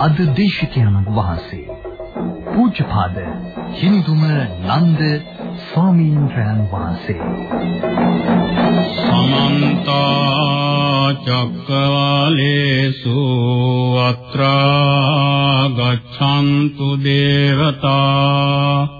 අද දේශිකයන්න් වහන්සේ පූජ්‍යපාද හිඳුම නන්ද ස්වාමීන් වහන්සේ. සමන්ත චක්කවාලේසු අත්‍රා ගච්ඡන්තු දේවතා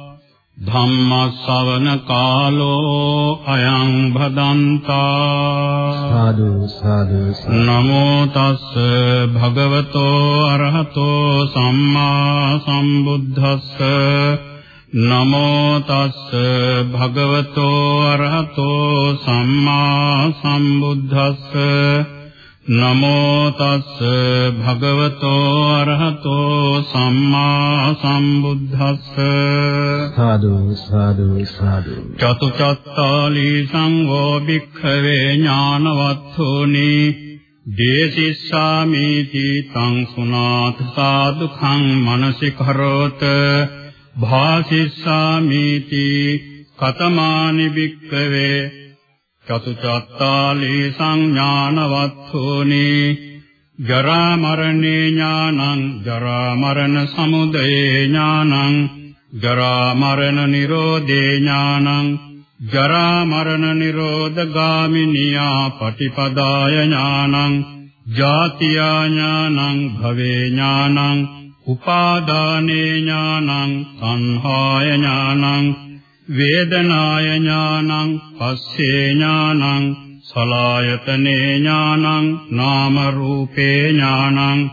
ධම්ම ශ්‍රවණ කාලෝ අයං භදන්තා සාදු සාදු. නමෝ තස්ස භගවතෝ අරහතෝ සම්මා සම්බුද්දස්ස. නමෝ තස්ස භගවතෝ අරහතෝ සම්මා සම්බුද්දස්ස නමෝ තස්ස භගවතෝ අරහතෝ සම්මා සම්බුද්දස්ස සාදු සාදු සාදු චතුචත්තාලි සංඝෝ භික්ඛවේ ඥානවත්ථෝනි දේසිස්සාමිති තං සුනාත සාදුඛං මනසිකරෝත භාසිස්සාමිති කතමානි භික්ඛවේ චතුචත්තාලි සංඥානවත්ථෝනි ජරා මරණේ ඥානං ජරා මරණ සමුදය ඥානං ජරා මරණ නිරෝධේ ඥානං ජරා මරණ නිරෝධ ගාමිනියා පටිපදාය ඥානං ජාතියා ඥානං භවේ ඥානං උපාදානේ ඥානං සංහාය ඥානං වේදනාය ඥානං පස්සේ ඥානං සලායතනේ ඥානං නාම රූපේ ඥානං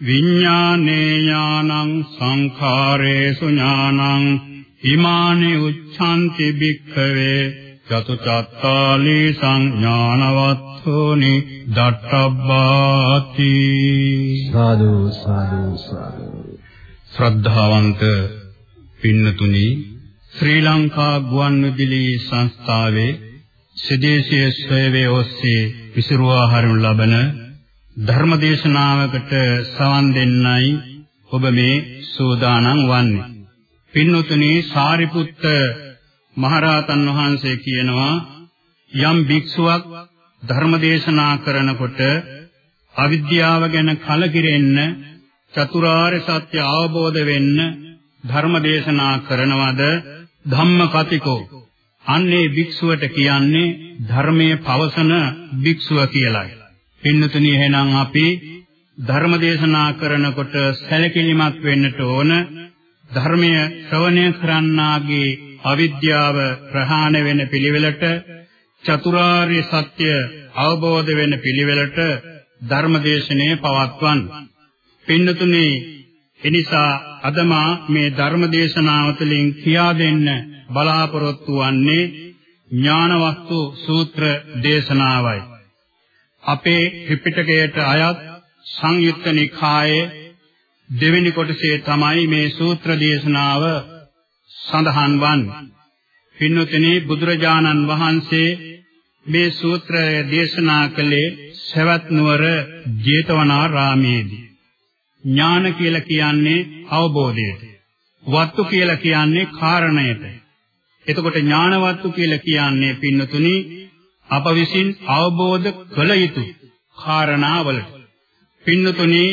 විඥානේ ඥානං සංඛාරේසු ඥානං ඉමානි උච්ඡන්ති භික්ඛවේ චතුචත්තාලි සංඥානවත්ථෝනි දට්ඨබ්බාති සාදු සාදු සාදු. ශ්‍රද්ධාවන්ත පින්නතුනි ශ්‍රී ලංකා ගුවන්විදුලි සංස්ථාවේ සදේශීය සේවයේ ඔස්සේ විසිරුවා හරිනු ලබන ධර්මදේශනාවකට සවන් දෙන්නයි ඔබ මේ සූදානම් වන්නේ. පින්නතුනි සාරිපුත්ත මහරහතන් වහන්සේ කියනවා යම් භික්ෂුවක් ධර්මදේශනා කරනකොට අවිද්‍යාව ගැන කලකිරෙන්න චතුරාර්ය සත්‍ය අවබෝධ වෙන්න ධර්මදේශනා කරනවද ධම්ම කතිකෝ අන්නේ භික්ෂුවට කියන්නේ ධර්මයේ පවසන භික්ෂුව කියලායි. පින්නතුනි එහෙනම් අපි ධර්මදේශනා කරනකොට සැලකිලිමත් වෙන්නට ඕන ධර්මය ශ්‍රවණය කරන්නාගේ අවිද්‍යාව ප්‍රහාණය වෙන පිළිවෙලට චතුරාර්ය සත්‍ය අවබෝධ වෙන පිළිවෙලට ධර්මදේශනය පවත්වන්න. පින්නතුනේ එනිසා අදමා මේ ධර්මදේශනාව තුළින් කියා දෙන්න බලාපොරොත්තු වන්නේ ඥානවස්තු සූත්‍ර දේශනාවයි. අපේ ත්‍රිපිටකයට අයත් සංයුක්ත නිකායේ දෙවෙනි කොටසේ තමයි මේ සූත්‍ර දේශනාව සඳහන් වන්නේ. පින්නතුනි බුදුරජාණන් වහන්සේ මේ සූත්‍රය දේශනා කළේ සවැත් නුවර ජේතවනාරාමේදී. ඥාන කියලා කියන්නේ අවබෝධයට. වත්තු කියලා කියන්නේ කාරණයට. එතකොට ඥානවත්තු කියලා කියන්නේ පින්නතුනි අප විසින් අවබෝධ කළ යුතු කාරණාවලට. පින්නතුනි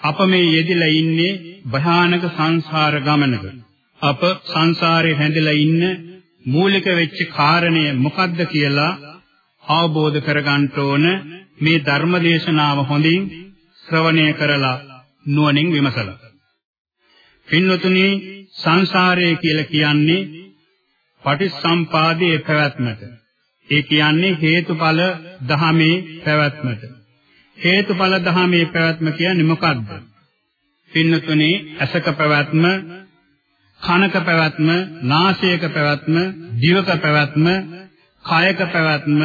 අප මේ යෙදিলা ඉන්නේ භයානක සංසාර ගමනක. අප සංසාරේ හැඳලා ඉන්න මූලික වෙච්ච කාරණය මොකක්ද කියලා අවබෝධ කරගන්න ඕන මේ ධර්ම දේශනාව හොඳින් ශ්‍රවණය කරලා නුවණින් විමසලා. පින්වතුනි සංසාරය කියලා කියන්නේ පටිච්චසම්පාදයේ පැවැත්මට. ඒ කියන්නේ හේතුඵල ධහමේ පැවැත්මට. හේතුඵල ධහමේ පැවැත්ම කියන්නේ මොකක්ද? පින්නතුනි අසක පැවැත්ම, කනක පැවැත්ම, නාසයක පැවැත්ම, දිවක පැවැත්ම, කායක පැවැත්ම,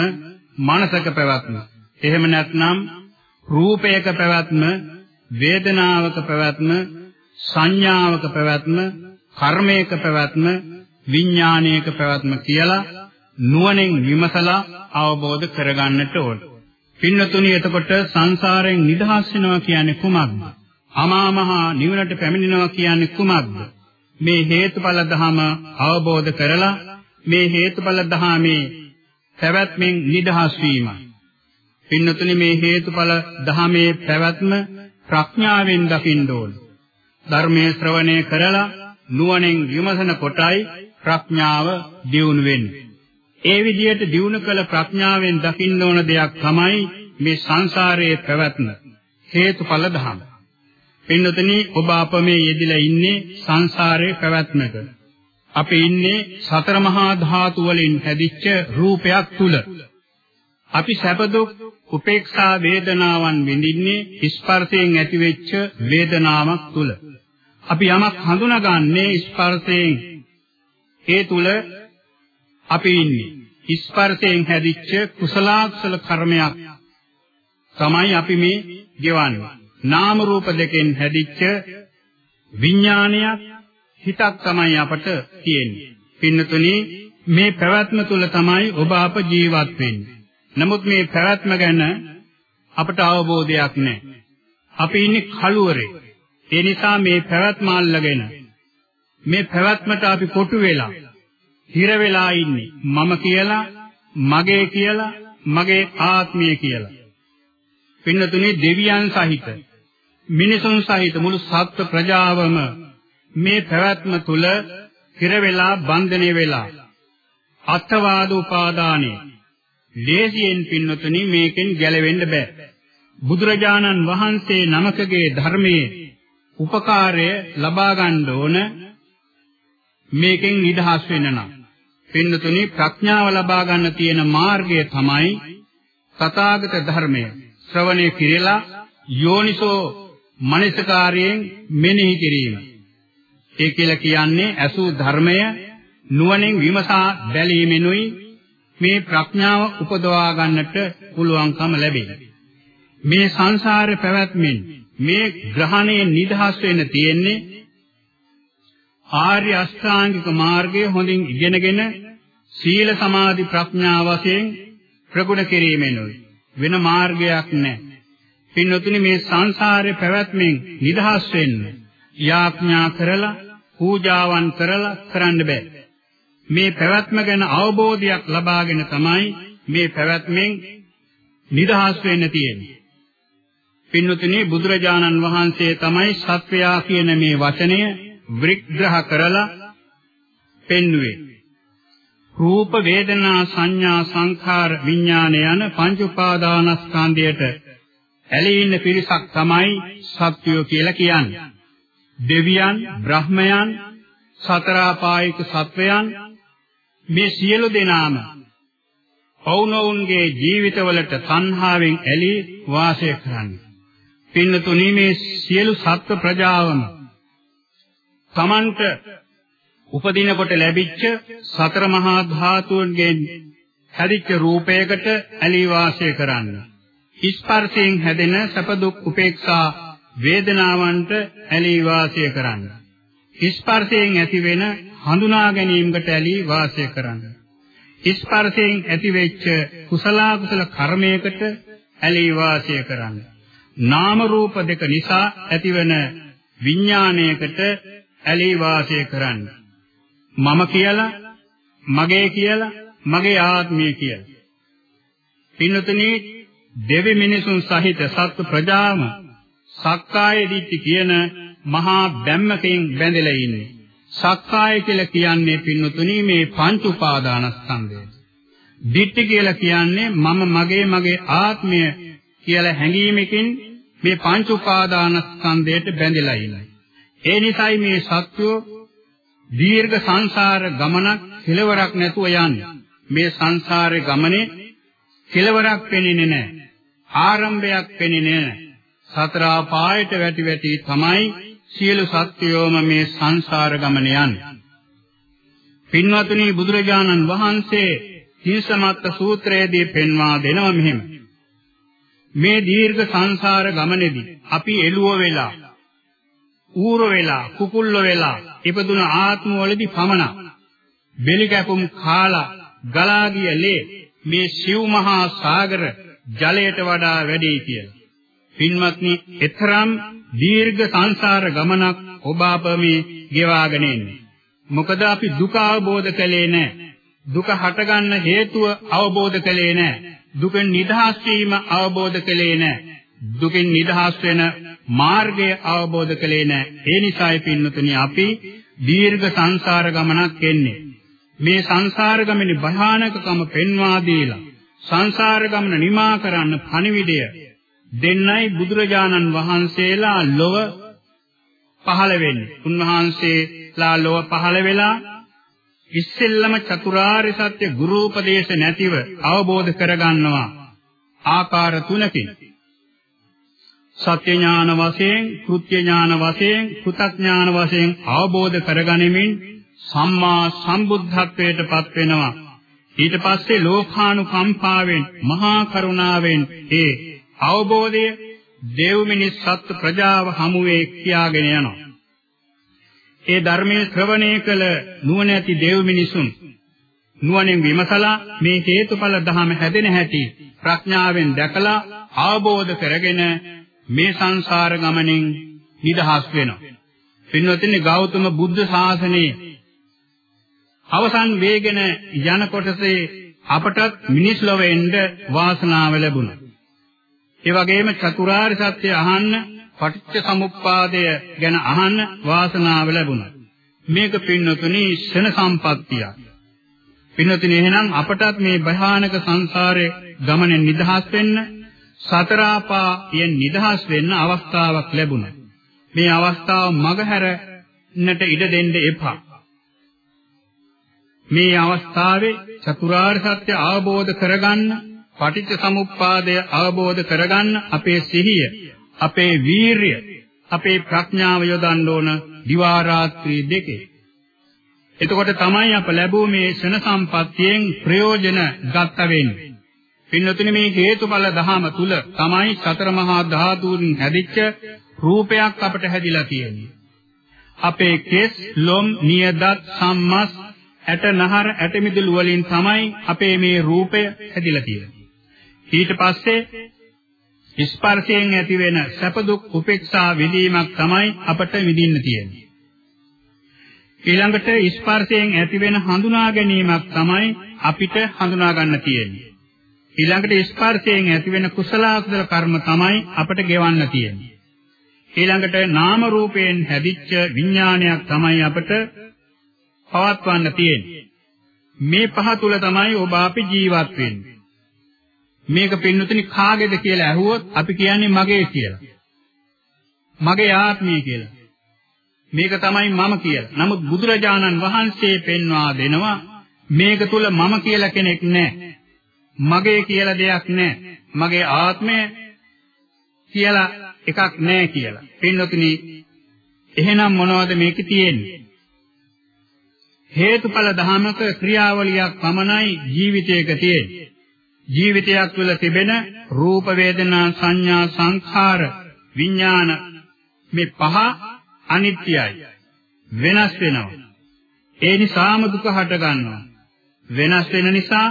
මනසක පැවැත්ම. එහෙම නැත්නම් රූපයක පැවැත්ම, වේදනාවක පැවැත්ම, සංඥාවක පැවැත්ම, කර්මයක පැවැත්ම, විඥානයක පැවැත්ම කියලා නුවණින් විමසලා අවබෝධ කරගන්නට ඕන. පින්නතුනි එතකොට සංසාරයෙන් නිදහස් වෙනවා කියන්නේ කුමක්ද? අමා මහ නිවනට පැමිණෙනවා කියන්නේ කුමක්ද? මේ හේතුඵල ධම අවබෝධ කරලා මේ හේතුඵල ධමේ පැවැත්මෙන් නිදහස් වීමයි. පින්නතුනි මේ හේතුඵල ධමේ පැවැත්ම ප්‍රඥාවෙන් දකින්න ඕන. ධර්මයේ ශ්‍රවණය කරලා නුවණින් විමසන කොටයි ප්‍රඥාව දියුණු වෙන්නේ. ඒ විදිහට දියුණු කළ ප්‍රඥාවෙන් දකින්න ඕන දෙයක් තමයි මේ සංසාරයේ පැවැත්ම හේතුඵල ධම. පින්නතනි ඔබ අප මේ යෙදිලා ඉන්නේ සංසාරයේ පැවැත්මක. අපි ඉන්නේ සතර මහා ධාතු වලින් හැදිච්ච රූපයක් තුල. අපි සැප දුක් උපේක්ෂා වේදනාවන් විඳින්නේ ස්පර්ශයෙන් ඇතිවෙච්ච වේදනාවක් තුල. අපි යමක් හඳුනාගන්නේ ස්පර්ශයෙන් ඒ තුල අපි ඉන්නේ. ස්පර්ශයෙන් හැදිච්ච කුසලාක්ෂල කර්මයක් තමයි අපි මේ ගෙවන්නේ. නාම රූප දෙකෙන් හැදිච්ච විඥානයක් හිතක් තමයි අපට තියෙන්නේ. පින්නතුනි මේ පැවැත්ම තුල තමයි ඔබ අප ජීවත් වෙන්නේ. නමුත් මේ පැවැත්ම ගැන අපට අවබෝධයක් නැහැ. අපි ඉන්නේ කලුවරේ. ඒ නිසා මේ පැවැත්ම අල්ලගෙන මේ පැවැත්මට අපි කොටු වෙලා හිර වෙලා ඉන්නේ මම කියලා මගේ කියලා මගේ ආත්මය කියලා පින්නතුනේ දෙවියන් සහිත මිනිසුන් සහිත මුළු සත්ත්ව ප්‍රජාවම මේ පැවැත්ම තුල හිර වෙලා බන්ධනය වෙලා අත්වාද උපාදානෙ ලේසියෙන් පින්නතුනි මේකෙන් ගැලවෙන්න බෑ. බුදුරජාණන් වහන්සේ නමකගේ ධර්මයේ උපකාරය ලබා ගන්න ඕන මේකෙන් නිදහස් වෙන්න නම්. පින්නතුනි ප්‍රඥාව ලබා ගන්න තියෙන මාර්ගය තමයි තථාගත ධර්මය. ශ්‍රවණය කිරලා යෝනිසෝ මනසකාරයෙන් මෙනෙහි කිරීම. ඒ කියලා කියන්නේ අසු ධර්මය නුවණින් විමසා බැලීමෙනුයි මේ ප්‍රඥාව උපදවා ගන්නට පුළුවන්කම ලැබෙන්නේ. මේ සංසාරේ පැවැත්මෙන් මේ ග්‍රහණයෙන් නිදහස් වෙන්න තියෙන්නේ ආර්ය අෂ්ටාංගික මාර්ගය හොඳින් ඉගෙනගෙන සීල සමාධි ප්‍රඥා වශයෙන් ප්‍රගුණ කිරීමෙනුයි වෙන මාර්ගයක් නැහැ. පින්වතුනි මේ සංසාරේ පැවැත්මෙන් නිදහස් වෙන්න යාඥා කරලා පූජාවන් කරලා කරන්න බෑ. මේ පැවැත්ම ගැන අවබෝධයක් ලබාගෙන තමයි මේ පැවැත්මෙන් නිදහස් වෙන්න තියෙන්නේ. පින්වතුනි බුදුරජාණන් වහන්සේ තමයි සත්වයා කියන මේ වචනය විග්‍රහ කරලා පෙන්වුවේ. රූප වේදනා සංඥා සංඛාර විඥාන යන පංච උපාදානස්කන්ධයට ඇලී ඉන්න පිරිසක් තමයි සත්වයෝ කියලා කියන්නේ. දෙවියන්, බ්‍රහ්මයන්, සතරාපායික සත්වයන් මේ සියලු දෙනාම ඔවුනොවුන්ගේ ජීවිතවලට තණ්හාවෙන් ඇලී වාසය කරන්නේ. පින්නතුනි මේ සියලු සත්ව ප්‍රජාවම තමන්ට උපදිනකොට ලැබිච්ච සතර මහා ධාතුන්ගෙන් හැදිච්ච රූපයකට ඇලී වාසය කරන්න. ස්පර්ශයෙන් හැදෙන සැප දුක් උපේක්ෂා වේදනාවන්ට ඇලී වාසය කරන්න. ස්පර්ශයෙන් ඇතිවෙන හඳුනා ගැනීමකට ඇලී වාසය කරන්න. ස්පර්ශයෙන් ඇතිවෙච්ච කුසල කුසල කර්මයකට ඇලී වාසය කරන්න. නාම රූප දෙක නිසා ඇතිවන විඥාණයකට ඇලී වාසය කරන්න. මම කියලා, මගේ කියලා, මගේ ආත්මය කියලා. පින්නතුනි දෙවි මිනිසුන් සහිත සත්ව ප්‍රජාම සක්කාය දිට්ඨි කියන මහා බැම්මකින් බැඳලා ඉන්නේ. සක්කාය කියලා කියන්නේ පින්නතුනි මේ පංච උපාදානස්කන්ධය. දිට්ඨි කියලා කියන්නේ මම මගේ මගේ ආත්මය කියලා හැඟීමකින් මේ පංච උපාදානස්කන්ධයට බැඳලා ඉන්නේ. ඒ නිසයි මේ සත්වෝ දීර්ඝ සංසාර ගමනක් කෙලවරක් නැතුව යන්නේ. මේ සංසාරේ ගමනේ කෙලවරක් පෙනෙන්නේ නැහැ. ආරම්භයක් පෙනෙන්නේ නැහැ. සතර පායට වැටි වැටි තමයි සියලු සත්වයෝම මේ සංසාර ගමන යන්නේ. පින්වතුනි බුදුරජාණන් වහන්සේ තීසමත්ත සූත්‍රයේදී පෙන්වා දෙනවා මෙහෙම. මේ දීර්ඝ සංසාර ගමනේදී අපි එළුව වෙලා ඌර වෙලා කුකුල්ල වෙලා ඉපදුන ආත්මවලදී පමණ බෙලි කැපුම් කාලා ගලා ගිය ලේ මේ සිව් මහා සාගර ජලයට වඩා වැඩි කියලා. පින්වත්නි, එතරම් දීර්ඝ සංසාර ගමනක් ඔබ අප මේ ගෙවාගෙන ඉන්නේ. මොකද අපි දුක අවබෝධ කළේ නැහැ. දුක හටගන්න හේතුව අවබෝධ කළේ නැහැ. දුකෙන් නිදහස් වීම අවබෝධ කළේ නැහැ. දුකින් නිදහස් වෙන මාර්ගය අවබෝධ කළේ නැහැ. ඒ නිසායි පින්නතුනි අපි දීර්ඝ සංසාර ගමනක් එන්නේ. මේ සංසාර ගමනේ භයානකකම පෙන්වා දීලා සංසාර ගමන නිමා කරන්න පණිවිඩය දෙන්නයි බුදුරජාණන් වහන්සේලා ලොව පහළ වෙන්නේ. උන්වහන්සේලා ලොව පහළ වෙලා ඉස්සෙල්ලම චතුරාර්ය සත්‍ය ගුරු උපදේශ නැතිව අවබෝධ කරගන්නවා ආකාර තුනකින්. සත්‍ය ඥාන වශයෙන්, කෘත්‍ය ඥාන වශයෙන්, කෘතඥාන වශයෙන් අවබෝධ කරගනිමින් සම්මා සම්බුද්ධත්වයට පත් වෙනවා. ඊට පස්සේ ලෝකානුකම්පාවෙන් මහා කරුණාවෙන් ඒ අවබෝධය දේව මිනිස් සත්ත්ව ප්‍රජාව හමුවේ කියාගෙන යනවා. ඒ ධර්මයේ ශ්‍රවණය කළ නුවණැති දේව මිනිසුන් නුවණින් විමසලා මේ හේතුඵල ධහම හැදෙන හැටි ප්‍රඥාවෙන් දැකලා අවබෝධ කරගෙන මේ සංසාර ගමනෙන් නිදහස් වෙනවා. පින්වත්නි ගෞතම බුද්ධ ශාසනයේ අවසන් වේගෙන යන කොටසේ අපටත් මිනිස් ලොව එන්න වාසනාව ලැබුණා. ඒ වගේම චතුරාර්ය සත්‍ය අහන්න, පටිච්ච සමුප්පාදය ගැන අහන්න වාසනාව ලැබුණා. මේක පින්නතුනි ශන සම්පත්තියක්. පින්නතුනි එහෙනම් අපටත් මේ භයානක සංසාරේ ගමනෙන් නිදහස් වෙන්න සතරාපායෙන් නිදහස් වෙන්න අවස්ථාවක් ලැබුණා. මේ අවස්ථාව මගහැරන්නට ඉඩ දෙන්න එපා. මේ අවස්ථාවේ චතුරාර්ය සත්‍ය අවබෝධ කරගන්න, පටිච්ච සමුප්පාදය අවබෝධ කරගන්න අපේ සිහිය, අපේ වීරිය, අපේ ප්‍රඥාව යොදන්න ඕන දිවා රාත්‍රී දෙකේ. එතකොට තමයි අප ලැබුව මේ ශන සම්පත්තියෙන් ප්‍රයෝජන ගත වෙන්නේ. පින්නතුනි මේ හේතුඵල දහම තුල තමයි සතර මහා ධාතුන් හැදිච්ච රූපයක් අපට හැදිලා තියෙන්නේ. අපේ කෙස්, ලොම්, නියදත්, සම්මස්, ඇට නහර ඇට මිදුළු වලින් තමයි අපේ මේ රූපය හැදිලා තියෙන්නේ. ඊට පස්සේ ස්පර්ශයෙන් ඇතිවෙන සැප දුක් උපේක්ෂා විදීමක් තමයි අපට විඳින්න තියෙන්නේ. ඊළඟට ස්පර්ශයෙන් ඇතිවෙන හඳුනා ගැනීමක් තමයි අපිට හඳුනා ගන්න තියෙන්නේ. ඊළඟට ස්පර්ශයෙන් ඇතිවෙන කුසල අකුසල කර්ම තමයි අපට ගෙවන්න තියෙන්නේ. ඊළඟට නාම රූපයෙන් හැදිච්ච විඥානයක් තමයි අපට පවත්වන්න තියෙන්නේ. මේ පහ තුල තමයි ඔබ අපි ජීවත් වෙන්නේ. මේක පින්නතුනි කාගේද කියලා ඇහුවොත් අපි කියන්නේ මගේ කියලා. මගේ ආත්මය කියලා. මේක තමයි මම කියලා. නමුත් බුදුරජාණන් වහන්සේ පෙන්වා දෙනවා මේක තුල මම කියලා කෙනෙක් නැහැ. මගේ කියලා දෙයක් නැහැ. මගේ ආත්මය කියලා එකක් නැහැ කියලා. පින්නතුනි එහෙනම් මොනවද මේකේ තියෙන්නේ? හේතුඵල ධමක ක්‍රියාවලියක් පමණයි ජීවිතයක තියෙන්නේ. ජීවිතයක් තුළ තිබෙන රූප වේදනා සංඥා සංඛාර විඥාන මේ පහ අනිත්‍යයි. වෙනස් වෙනවා. ඒ නිසාම දුක හට ගන්නවා. වෙනස් වෙන නිසා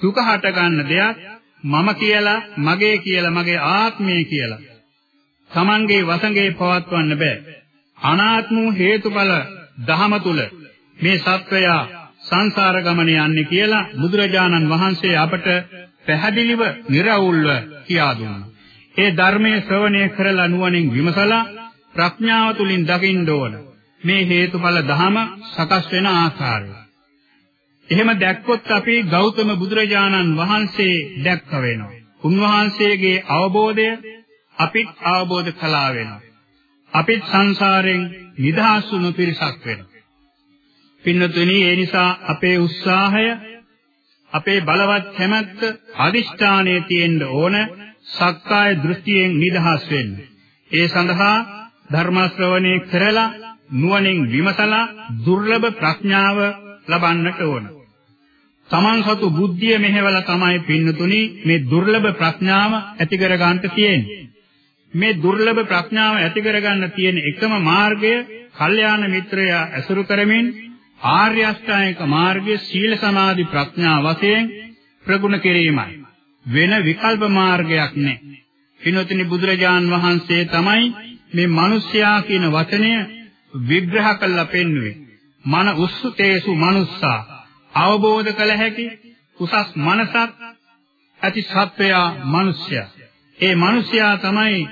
දුක හට ගන්න දෙයක් මම කියලා, මගේ කියලා, මගේ ආත්මය කියලා. Tamange වසඟේ පවත්වන්න බෑ. අනාත්ම හේතුඵල දහම තුල මේ සත්වයා සංසාර ගමනේ යන්නේ කියලා බුදුරජාණන් වහන්සේ අපට පැහැදිලිව නිර්වුල්ව කියා දුන්නා. ඒ ධර්මයේ ශ්‍රවණය කරලා නුවණින් විමසලා ප්‍රඥාව තුලින් දකින්න ඕන. මේ හේතුඵල ධහම සකස් වෙන ආකාරය. එහෙම දැක්කොත් අපි ගෞතම බුදුරජාණන් වහන්සේ දැක්ක වෙනවා. උන්වහන්සේගේ අවබෝධය අපිත් අවබෝධ කළා වෙනවා. අපිත් සංසාරයෙන් නිදහස් වුණු පිරිසක් වෙනවා. පින්නතුනි ඒ නිසා අපේ උත්සාහය අපේ බලවත් කැමැත්ත අදිෂ්ඨානයේ තියෙන්න ඕන සක්කාය දෘෂ්ටියෙන් නිදහස් වෙන්න. ඒ සඳහා ධර්ම ශ්‍රවණය කරලා නුවණින් විමසලා දුර්ලභ ප්‍රඥාව ලබන්නට ඕන. තමන් සතු බුද්ධිය මෙහෙवला තමයි පින්නතුනි මේ දුර්ලභ ප්‍රඥාව ඇති කර ගන්නට තියෙන්නේ. මේ දුර්ලභ ප්‍රඥාව ඇති කර ගන්න තියෙන එකම මාර්ගය කල්යාණ මිත්‍රය ඇසුරු කරමින් ආර්ය අෂ්ටාංගික මාර්ගයේ සීල සමාධි ප්‍රඥා වශයෙන් ප්‍රගුණ කිරීමයි. වෙන විකල්ප මාර්ගයක් නැහැ. පින්වත්නි බුදුරජාන් වහන්සේ තමයි මේ මිනිස්යා කියන වචනය විග්‍රහ කළා පෙන්වුවේ. මන උස්සතේසු මනුස්සා අවබෝධ කළ හැකි උසස් මනසක් ඇති සත්වයා මිනිසයා. ඒ මිනිසයා තමයි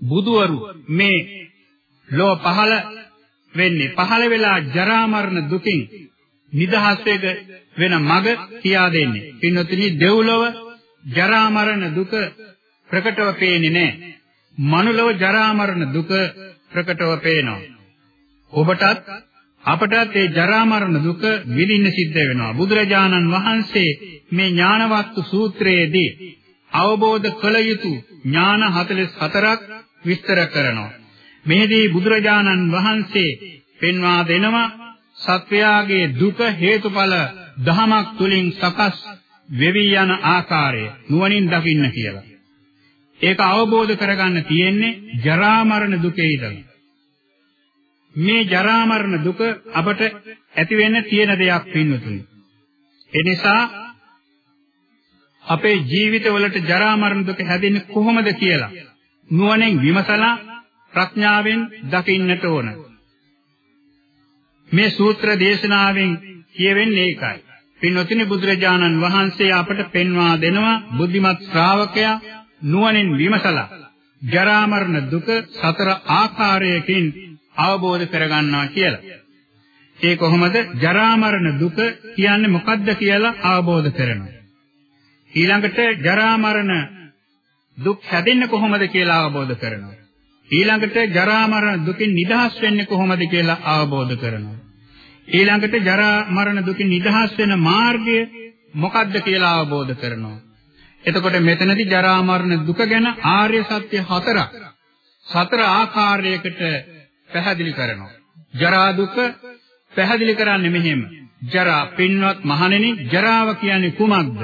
බුදුවරු මේ ලෝ පහළ වෙන්නේ පහළ වෙලා ජරා මරණ දුකින් නිදහස් වෙන මඟ කියා දෙන්නේ. පින්වත්නි දෙව්ලොව ජරා මරණ දුක ප්‍රකටව පේන්නේ නැහැ. මනුලව ජරා මරණ දුක ප්‍රකටව පේනවා. ඔබටත් අපටත් මේ ජරා මරණ දුක විඳින්න සිද්ධ වෙනවා. බුදුරජාණන් වහන්සේ මේ ඥානවත්තු සූත්‍රයේදී අවබෝධ කළ යුතු ඥාන 44ක් විස්තර කරනවා. මෙහිදී බුදුරජාණන් වහන්සේ පෙන්වා දෙනවා සත්වයාගේ දුක හේතුඵල දහමක් තුලින් සකස් වෙවි යන ආකාරය නුවණින් දකින්න කියලා. ඒක අවබෝධ කරගන්න තියෙන්නේ ජරා මරණ දුකේ ඉඳලා. මේ ජරා මරණ දුක අපට ඇති වෙන්න තියෙන දෙයක් පින්නතුනි. ඒ නිසා අපේ ජීවිතවලට ජරා මරණ දුක හැදෙන්නේ කොහොමද කියලා නුවණෙන් විමසලා ප්‍රඥාවෙන් දකින්නට ඕන. මේ සූත්‍ර දේශනාවෙන් කියවෙන්නේ ඒකයි. පින්වත්නි බුදුරජාණන් වහන්සේ අපට පෙන්වා දෙනවා බුද්ධිමත් ශ්‍රාවකයා නුවණින් විමසලා ජරා මරණ දුක සතර ආකාරයකින් අවබෝධ කරගන්නවා කියලා. ඒ කොහොමද ජරා මරණ දුක කියන්නේ මොකද්ද කියලා අවබෝධ කරනවා. ඊළඟට ජරා මරණ දුක් හැදෙන්නේ කොහොමද කියලා අවබෝධ කරනවා. ඊළඟට ජරා මරණ දුකින් නිදහස් වෙන්නේ කොහොමද කියලා අවබෝධ කරනවා. ඊළඟට ජරා මරණ දුකින් නිදහස් වෙන මාර්ගය මොකක්ද කියලා අවබෝධ කරනවා. එතකොට මෙතනදී ජරා මරණ දුක ගැන ආර්ය සත්‍ය හතරක් සතර ආකාරයකට පැහැදිලි කරනවා. ජරා දුක පැහැදිලි කරන්නේ මෙහෙම. ජරා පින්වත් මහණෙනි ජරාව කියන්නේ කුමක්ද?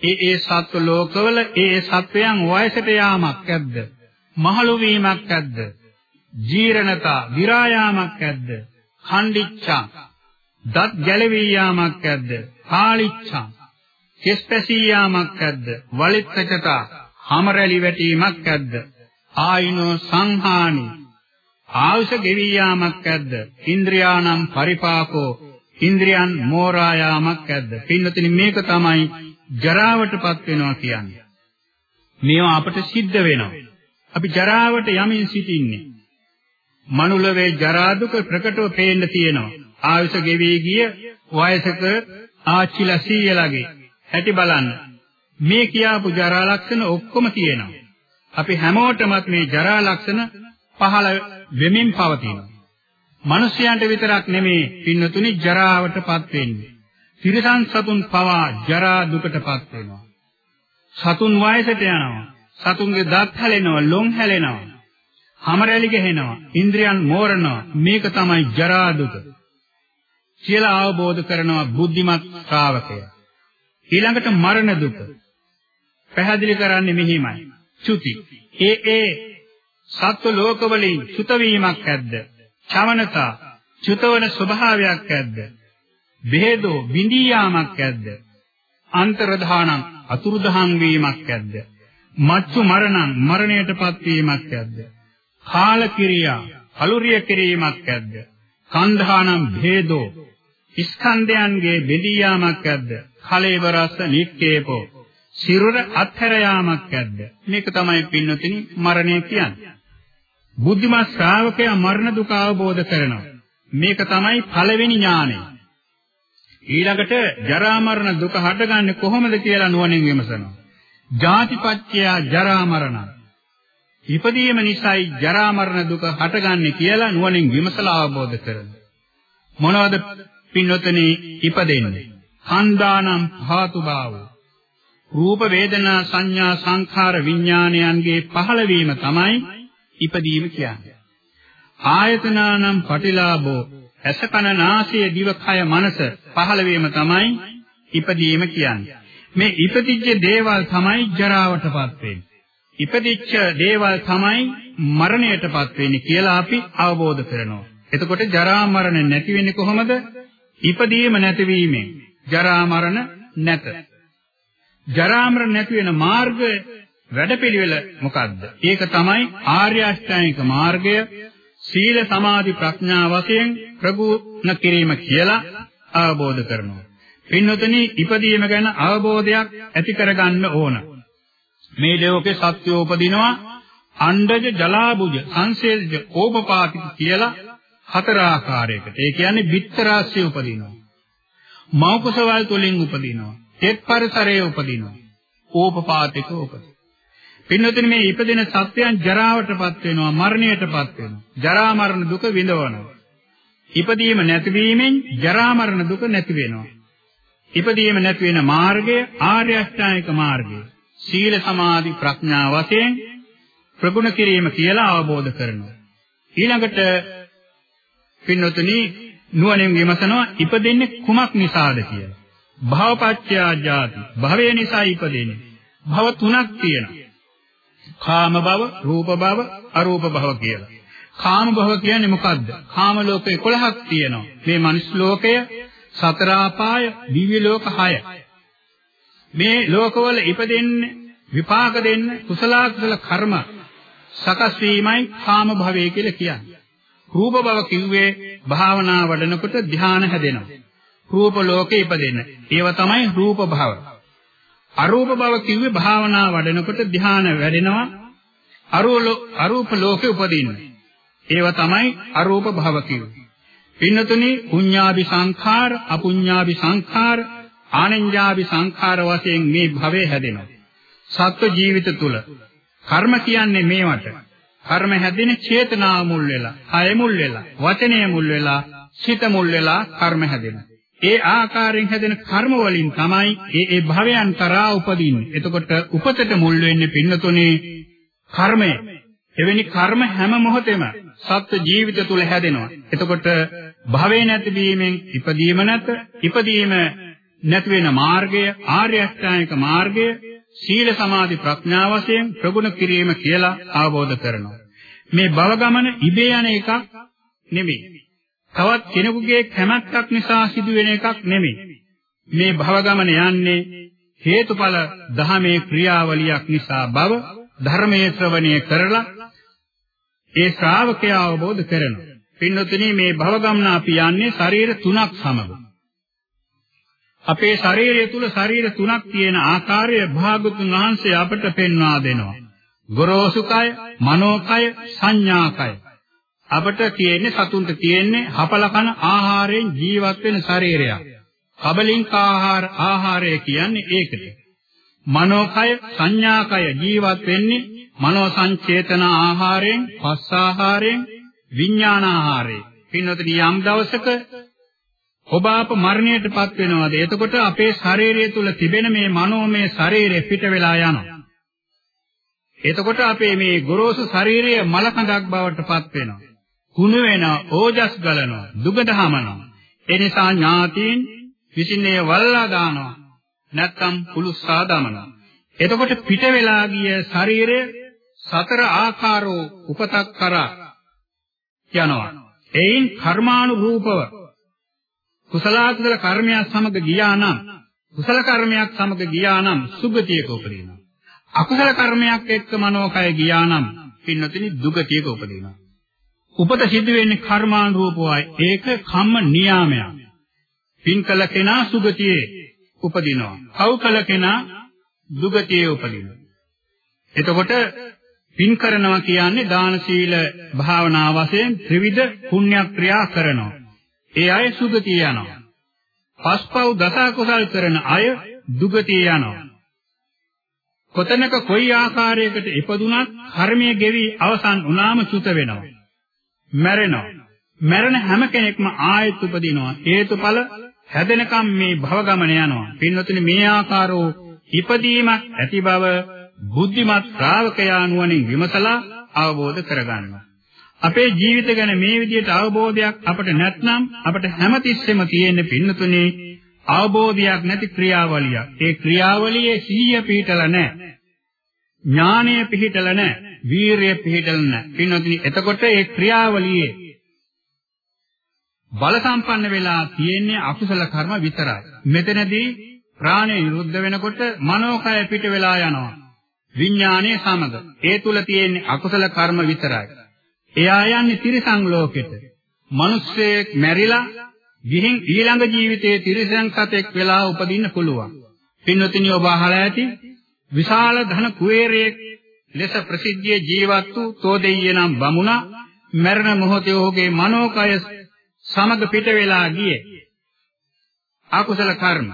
ඒ ඒ සත්ව ලෝකවල ඒ ඒ සත්වයන් වයසට යාමක් ඇද්ද? මහලු වීමක් ඇද්ද? ජීරණතා විරායාමක් ඇද්ද? ඛණ්ඩිච්ඡා දත් ගැලවී යාමක් ඇද්ද? කාලිච්ඡා කෙස් පැසී යාමක් ඇද්ද? වලිත්තකතා හමරැලි වැටීමක් ඇද්ද? ආයිනෝ සංහානි ආයුෂ ගෙවී යාමක් ඇද්ද? ඉන්ද්‍රියානම් පරිපාකෝ ඉන්ද්‍රියන් මෝරා යාමක් ඇද්ද? පින්නතිනි මේක තමයි ජරාවටපත් වෙනවා කියන්නේ. මේවා අපට සිද්ධ වෙනවා. අපි ජරාවට යමින් සිටින්නේ. මනුලවේ ජරා දුක ප්‍රකටව පේන්න තියෙනවා. ආයුෂ ගෙවි ගිය වයසක ආච්චිලා සීයලාගේ ඇති බලන්න. මේ කියාපු ජරා ලක්ෂණ ඔක්කොම තියෙනවා. අපි හැමෝටමත් මේ ජරා ලක්ෂණ පහළ වෙමින් පවතිනවා. මිනිසයන්ට විතරක් නෙමේ පින්නතුනි ජරාවටපත් වෙන්නේ. තිරසන් සතුන් පවා ජරා දුකටපත් වෙනවා. සතුන් වයසට යනවා. සතුන්ගේ දත් හැලෙනවා, ලොම් හැලෙනවා. හැමරැලි ගහනවා, ඉන්ද්‍රියන් මෝරනවා. මේක තමයි ජරා දුක. කියලා අවබෝධ කරනවා බුද්ධිමත් ශ්‍රාවකයා. ඊළඟට මරණ දුක. පැහැදිලි කරන්නේ මෙහිමයි. චුති. ඒ ඒ සත්ව ලෝකවලින් චුත වීමක් ඇද්ද? චවනතා චුතවන ස්වභාවයක් ඇද්ද? බෙහෙදෝ බිඳී යාමක් ඇද්ද? අන්තරධානං අතුරුදහන් වීමක් ඇද්ද? මච්චු මරණං මරණයටපත් වීමක් ඇද්ද? කාල කිරියා අලුරිය කිරීමක් ඇද්ද? කන්ධානම් භේදෝ ස්කන්ධයන්ගේ බෙදී යාමක් ඇද්ද? කලේවරස නික්කේපෝ සිරුර අත්හැර යාමක් ඇද්ද? මේක තමයි පින්නතිනි මරණය කියන්නේ. බුද්ධිමත් ශ්‍රාවකයා මරණ දුක අවබෝධ කරනවා. මේක තමයි පළවෙනි ඥානය. ඊළඟට ජරා මරණ දුක හටගන්නේ කොහොමද කියලා නුවණින් විමසනවා. ජාතිපච්චය ජරා මරණ. ඉපදීම නිසායි ජරා මරණ දුක හටගන්නේ කියලා නුවණින් විමසලා අවබෝධ කරගන්න. මොනවද පින්වතනි ඉපදෙන්නේ? ඛණ්ඩානම් භාතු භාව. රූප වේදනා සංඥා සංඛාර විඥානයන්ගේ පහළවීම තමයි ඉපදීම කියන්නේ. ආයතනානම් පටිලාභෝ ඇස කන නාසය දිව කය මනස පහළ වීම තමයි ඉපදීම කියන්නේ. මේ ඉපදිච්ච දේවල් තමයි ජරාවටපත් වෙන්නේ. ඉපදිච්ච දේවල් තමයි මරණයටපත් වෙන්නේ කියලා අපි අවබෝධ කරනවා. එතකොට ජරා මරණ නැති වෙන්නේ කොහොමද? ඉපදීම නැතිවීමෙන්. ජරා මරණ නැත. ජරා මරණ නැති වෙන මාර්ගය වැඩපිළිවෙල මොකක්ද? ඒක තමයි ආර්ය අෂ්ටාංගික මාර්ගය සීල සමාධි ප්‍රඥා වශයෙන් ප්‍රගුණ කිරීම කියලා අවබෝධ කරනවා. පින්වතුනි ඉපදීම ගැන අවබෝධයක් ඇති කරගන්න ඕන. මේ ලෝකේ සත්‍යය උපදිනවා අණ්ඩජ ජලාබුජ සංසේජ ඕපපාතික කියලා හතර ආකාරයකට. ඒ කියන්නේ විත්තරාශ්‍රය උපදිනවා. මෞකසවල් තුලින් උපදිනවා. තෙත් පරිසරයේ උපදිනවා. ඕපපාතික උපදිනවා. පින්නතුනි මේ ඉපදෙන සත්‍යයන් ජරාවටපත් වෙනවා මරණයටපත් වෙනවා. ජරා මරණ දුක විඳවනවා. ඉපදීම නැතිවීමෙන් ජරා මරණ දුක නැති වෙනවා. ඉපදීම නැති වෙන මාර්ගය ආර්ය අෂ්ටාංගික මාර්ගය. සීල සමාධි ප්‍රඥා වශයෙන් ප්‍රගුණ කිරීම කියලා අවබෝධ කරනවා. ඊළඟට පින්නතුනි නුවණින් විමසනවා ඉපදෙන්නේ කුමක් නිසාද කියලා. භවපච්චයා ජාති භවය නිසා ඉපදෙන්නේ. භව තුනක් තියෙනවා. කාම භව, රූප භව, අරූප භව කියලා. කාම භව කියන්නේ මොකද්ද? කාම ලෝක 11ක් තියෙනවා. මේ මනුස්ස ලෝකය, සතර ආපාය, දිව්‍ය ලෝක 6. මේ ලෝකවල ඉපදෙන්නේ විපාක දෙන්න කුසල කුසල කර්ම සකස් වීමයි කාම භවය කියලා කියන්නේ. රූප භව කිව්වේ භාවනා වඩනකොට ධ්‍යාන හැදෙනවා. රූප ලෝකේ ඉපදෙන්න. ඒව තමයි රූප භව. අරූප භව කිව්වේ භාවනා වඩනකොට ධ්‍යාන වැඩෙනවා. අරූප ලෝකේ උපදින්න. ඒව තමයි අරූප භව කිව්වේ. පින්නතුනි පුඤ්ඤාභි සංඛාර, අපුඤ්ඤාභි සංඛාර, ආනෙන්ජාභි සංඛාර වශයෙන් මේ භවය හැදෙනවා. සත්ව ජීවිත තුල කර්ම කියන්නේ මේවට. කර්ම හැදෙන චේතනාව මුල් වෙලා, කය මුල් වෙලා, වචනය මුල් වෙලා, සිත මුල් වෙලා කර්ම හැදෙනවා. ඒ ආකාරයෙන් හැදෙන කර්ම වලින් තමයි ඒ ඒ භවයන් කරා උපදින්නේ. එතකොට උපතට මුල් වෙන්නේ පින්නතුනේ කර්මය. එවැනි කර්ම හැම මොහොතෙම සත්ත්ව ජීවිත තුල හැදෙනවා. එතකොට භවේ නැතිවීමෙන් ඉපදීම නැත. ඉපදීම නැති වෙන මාර්ගය ආර්ය අෂ්ටාංගික මාර්ගය සීල සමාධි ප්‍රඥා වශයෙන් ප්‍රගුණ කිරීම කියලා අවබෝධ කරනවා. මේ භව ගමන ඉබේ යන එකක් නෙමෙයි. තවත් කෙනෙකුගේ කැමැත්තක් නිසා සිදුවෙන එකක් නෙමෙයි. මේ භව ගමන යන්නේ හේතුඵල දහමේ ක්‍රියාවලියක් නිසා බව ධර්මයේ ශ්‍රවණය කරලා ඒ ශ්‍රාවකයා අවබෝධ කරනවා. පින්නතුනි මේ භව ගමන අපි යන්නේ ශරීර තුනක් සමග. අපේ ශරීරය තුල ශරීර තුනක් තියෙන ආකාරය භාගතුන් වහන්සේ අපට පෙන්වා දෙනවා. ගොරෝසු කය, මනෝ කය, සංඥා කය. අපට තියෙන්නේ සතුන්ට තියෙන්නේ හපල කන ආහාරයෙන් ජීවත් වෙන ශරීරයක්. කබලින්ක ආහාර ආහාරය කියන්නේ ඒකට. මනෝකය සංඥාකය ජීවත් වෙන්නේ මනෝ සංචේතන ආහාරයෙන්, පස්ස ආහාරයෙන්, විඥාන ආහාරයෙන්. පින්නොතනි යම් දවසක ඔබ අප මරණයටපත් වෙනවාද? එතකොට අපේ ශරීරය තුල තිබෙන මේ මනෝමය ශරීරය පිට වෙලා යනවා. එතකොට අපේ මේ ගොරෝසු ශරීරය මලකඳක් බවට පත් වෙනවා. කුණු වෙනවා, ඕජස් ගලනවා, දුගඳ හමනවා. ඒ නිසා ඥාතීන් විසින්නේ වල්ලා දානවා. නැත්තම් පුලුස්සා දමනවා. එතකොට පිට වෙලා ගිය ශරීරය සතර ආකාරෝ උපතක් කරා යනවා. එයින් කර්මානුරූපව කුසලාකුසල කර්මයක් සමග ගියා නම් කුසල කර්මයක් සමග ගියා නම් සුගතියක උපදිනවා. අකුසල කර්මයක් එක්ක මනෝකය ගියා නම් පින්නතිනි දුගතියක උපදිනවා. උපත සිද්ධ වෙන්නේ කර්මානුරූපවයි. ඒක කම්ම නියාමයක්. පින් කළ කෙනා සුගතියේ උපදිනවා. පව් කළ කෙනා දුගතියේ උපදිනවා. එතකොට පින් කරනවා කියන්නේ දාන සීල භාවනා වශයෙන් ත්‍රිවිධ පුණ්‍ය ක්‍රියා කරනවා. ඒ අය සුගතිය යනවා. පස්පව් දස කුසල් කරන අය දුගතිය යනවා. කොතැනක කොයි ආකාරයකට ඉපදුනත් කර්මයේ ගෙවි අවසන් වුණාම චුත වෙනවා. මැරෙනවා. මැරෙන හැම කෙනෙක්ම ආයෙත් උපදිනවා. හේතුඵල හැදෙනකම් මේ භව ගමන යනවා. පින්වතුනි මේ ආකාරෝ ඉපදීමක් ඇති බව බුද්ධිමත් ශ්‍රාවකයා නුවණින් විමසලා අවබෝධ කරගන්නවා. අපේ ජීවිත ගැන මේ විදිහට අවබෝධයක් අපට නැත්නම් අපට හැමතිස්සෙම තියෙන පින්නතුනේ අවබෝධයක් නැති ක්‍රියාවලියක්. ඒ ක්‍රියාවලියේ සිහිය පිහිටලා නැහැ. ඥානය පිහිටලා නැහැ. වීරිය පිහිටලා නැහැ. පින්නතුනි එතකොට ඒ ක්‍රියාවලියේ බල සම්පන්න වෙලා තියෙන්නේ අකුසල කර්ම විතරයි. මෙතනදී ප්‍රාණය නිරුද්ධ වෙනකොට මනෝකය පිට වෙලා යනවා. විඥානයේ සමග. ඒ තුල තියෙන්නේ අකුසල කර්ම විතරයි. එයා යන්නේ තිරිසන් ලෝකෙට. මිනිස්සෙක් මැරිලා ගිහින් ඊළඟ ජීවිතයේ තිරිසන් සතෙක් වෙලා උපදින්න පුළුවන්. පින්වතුනි ඔබ අහලා ඇති විශාල ධන කුවේරයෙක් ලෙස ප්‍රසිද්ධියේ ජීවත් වූ තෝදෙය්‍ය නම් බමුණා මරණ මොහොතේ ඔහුගේ මනෝකය සමග පිට වෙලා ගියේ. අකුසල කර්ම.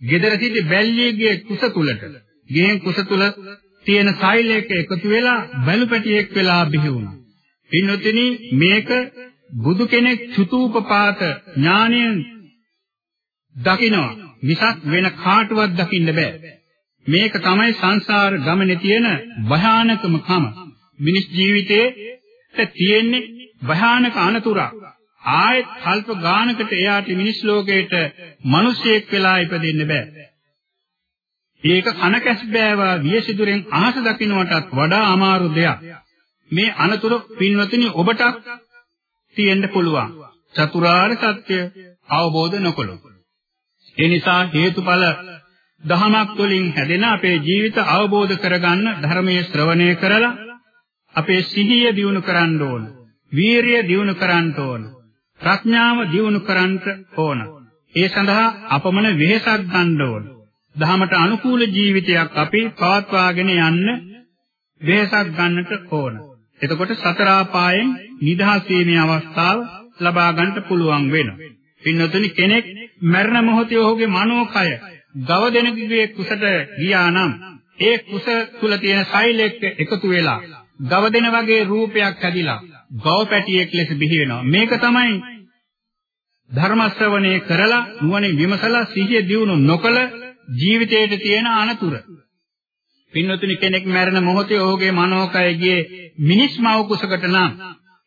gedara සිට බැල්ලියගේ කුස තුලට ගෙන් කුස තුල තියෙන සෛලයක එකතු වෙලා බැලු පැටියෙක් වෙලා බිහි වුණා. පින්වත්නි මේක බුදු කෙනෙක් චුතූපපාත ඥාණයෙන් දකිනවා මිසක් වෙන කාටවත් දකින්න බෑ. මේක තමයි සංසාර ගමනේ තියෙන භයානකම කම. මිනිස් ජීවිතයේ තියෙන්නේ භයානක අනතුරක්. ආයෙත් කල්ප ගානකට එයාට මිනිස් ලෝකේට මිනිසෙක් වෙලා ඉපදෙන්න බෑ. ඒක කනකැස් බෑවා වියසිදුරෙන් අහස දකින්නටත් වඩා අමාරු දෙයක්. මේ අනතුරු පින්වතුනි ඔබට තියෙන්න පුළුවන්. චතුරාර්ය සත්‍ය අවබෝධ නොකළොත්. ඒ නිසා හේතුඵල දහමක් තුළින් හැදෙන අපේ ජීවිත අවබෝධ කරගන්න ධර්මයේ ශ්‍රවණය කරලා අපේ සිහිය දියුණු කරන්න ඕන. වීරිය දියුණු කරන්න ඕන. ප්‍රඥාව දියුණු කරන්න ඕන. ඒ සඳහා අපමණ වෙහෙසක් ගන්න ඕන. දහමට අනුකූල ජීවිතයක් අපි පවත්වාගෙන යන්න වෙහෙසක් ගන්නට ඕන. එතකොට සතර ආපායෙන් නිදහස් වීමේ අවස්ථාව ලබා ගන්නට පුළුවන් වෙනවා. පින්නතුනි කෙනෙක් මරණ මොහොතේ ඔහුගේ මනෝකය ගව දෙනෙකුගේ කුසට ගියා නම් ඒ කුස තුල තියෙන සෛලෙක් එකතු වෙලා ගව දෙන වගේ රූපයක් හැදිලා ගව පැටියෙක් ලෙස බිහි වෙනවා. මේක තමයි ධර්ම ශ්‍රවණය කරලා නුවණින් විමසලා සිහිය දියුණු නොකල ජීවිතයේ තියෙන අනතුරු පින්නතුනි කෙනෙක් මැරෙන මොහොතේ ඔහුගේ මනෝකය ගියේ මිනිස් මව කුසකට නම්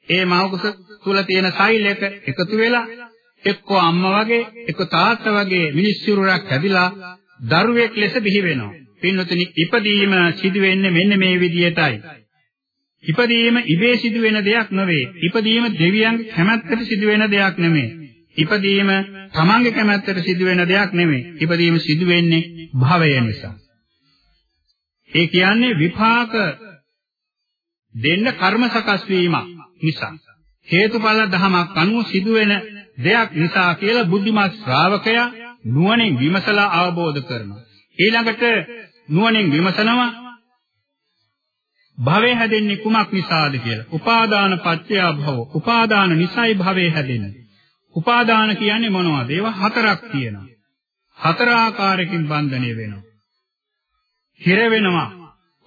ඒ මව කුස තුල තියෙන සෛලයක එකතු වෙලා එක්කෝ අම්මා වගේ එක්කෝ තාත්තා වගේ මිනිස් සිරුරක් හැදිලා දරුවෙක් ලෙස බිහි වෙනවා. පින්නතුනි ඉපදීම සිදු වෙන්නේ මෙන්න මේ විදියටයි. ඉපදීම ඉබේ සිදු වෙන දෙයක් නෙවෙයි. ඉපදීම දෙවියන්ගේ කැමැත්තට සිදු වෙන දෙයක් නෙමෙයි. ඉපදීම තමන්ගේ කැමැත්තට සිදු වෙන දෙයක් නෙමෙයි. ඉපදීම සිදු වෙන්නේ භවය නිසා. ඒ කියන්නේ විපාක දෙන්න කර්ම සකස් වීමක් නිසා. හේතුඵල ධමයක් අනුව සිදුවෙන දෙයක් නිසා කියලා බුද්ධිමත් ශ්‍රාවකයා නුවණින් විමසලා අවබෝධ කරනවා. ඊළඟට නුවණින් විමසනවා භවය හැදෙන්නේ කුමක් නිසාද කියලා. උපාදාන පත්‍ය භව. උපාදාන නිසයි භවය හැදෙන්නේ. උපාදාන කියන්නේ මොනවද ඒවා හතරක් තියෙනවා හතර ආකාරයකින් බන්ධනය වෙනවා හිර වෙනවා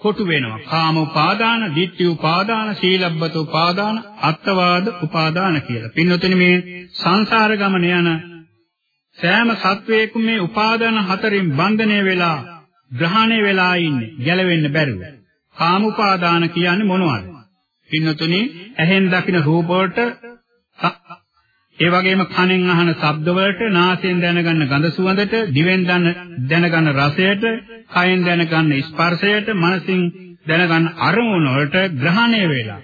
කොටු වෙනවා කාම උපාදාන, ditthi උපාදාන, සීලබ්බත උපාදාන, අත්වාද උපාදාන කියලා. පින්නතුනි මේ සංසාර ගමන යන සෑම සත්වයකම මේ උපාදාන හතරින් බන්ධනය වෙලා ග්‍රහණය වෙලා ඉන්නේ ගැලවෙන්න බැරුව. කාම උපාදාන කියන්නේ මොනවද? පින්නතුනි ඇහෙන් දකින රූප වලට ඒ වගේම කනෙන් අහන ශබ්ද වලට, නාසයෙන් දැනගන්න ගඳ සුවඳට, දිවෙන් දැනගන්න රසයට, කයෙන් දැනගන්න ස්පර්ශයට, මනසින් දැනගන්න අරමුණු වලට ග්‍රහණය වෙලා,